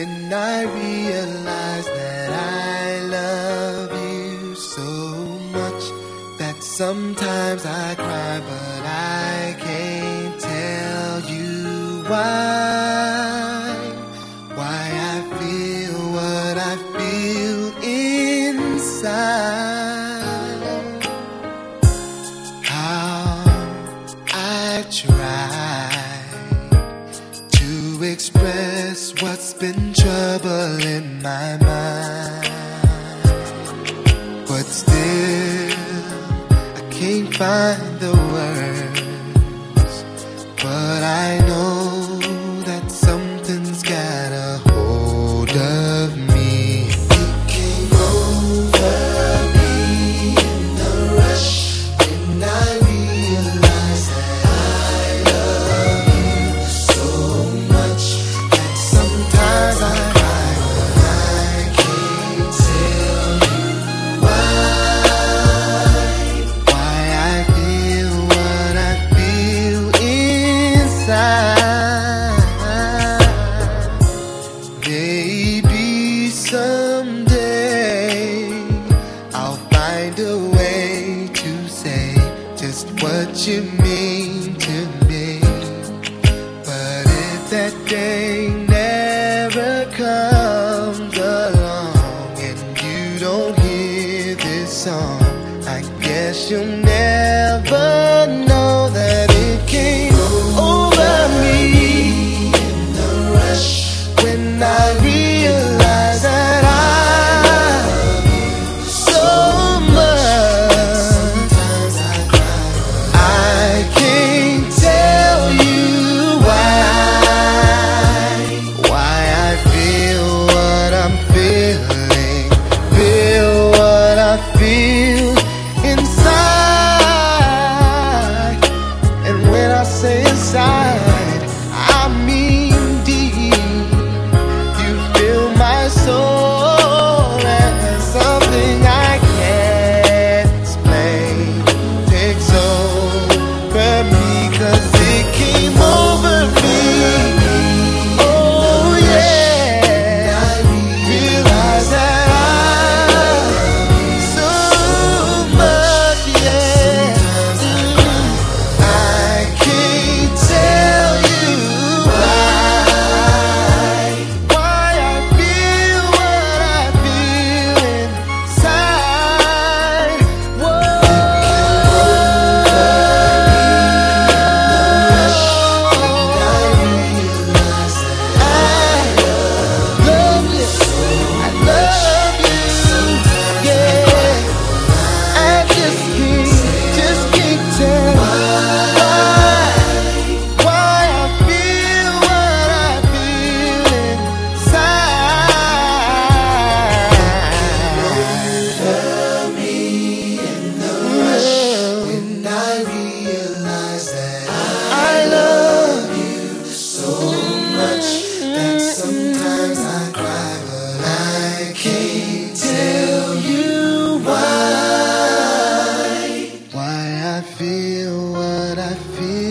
when I realize that I love you so much that sometimes I cry, but I can't tell you why. Why I feel what I feel inside. How I try my mind. But still, I can't find the words. Inside. Maybe someday I'll find a way to say just what you mean to me. But if that day never comes along and you don't hear this song, I guess you'll never know. You. that I feel.